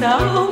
so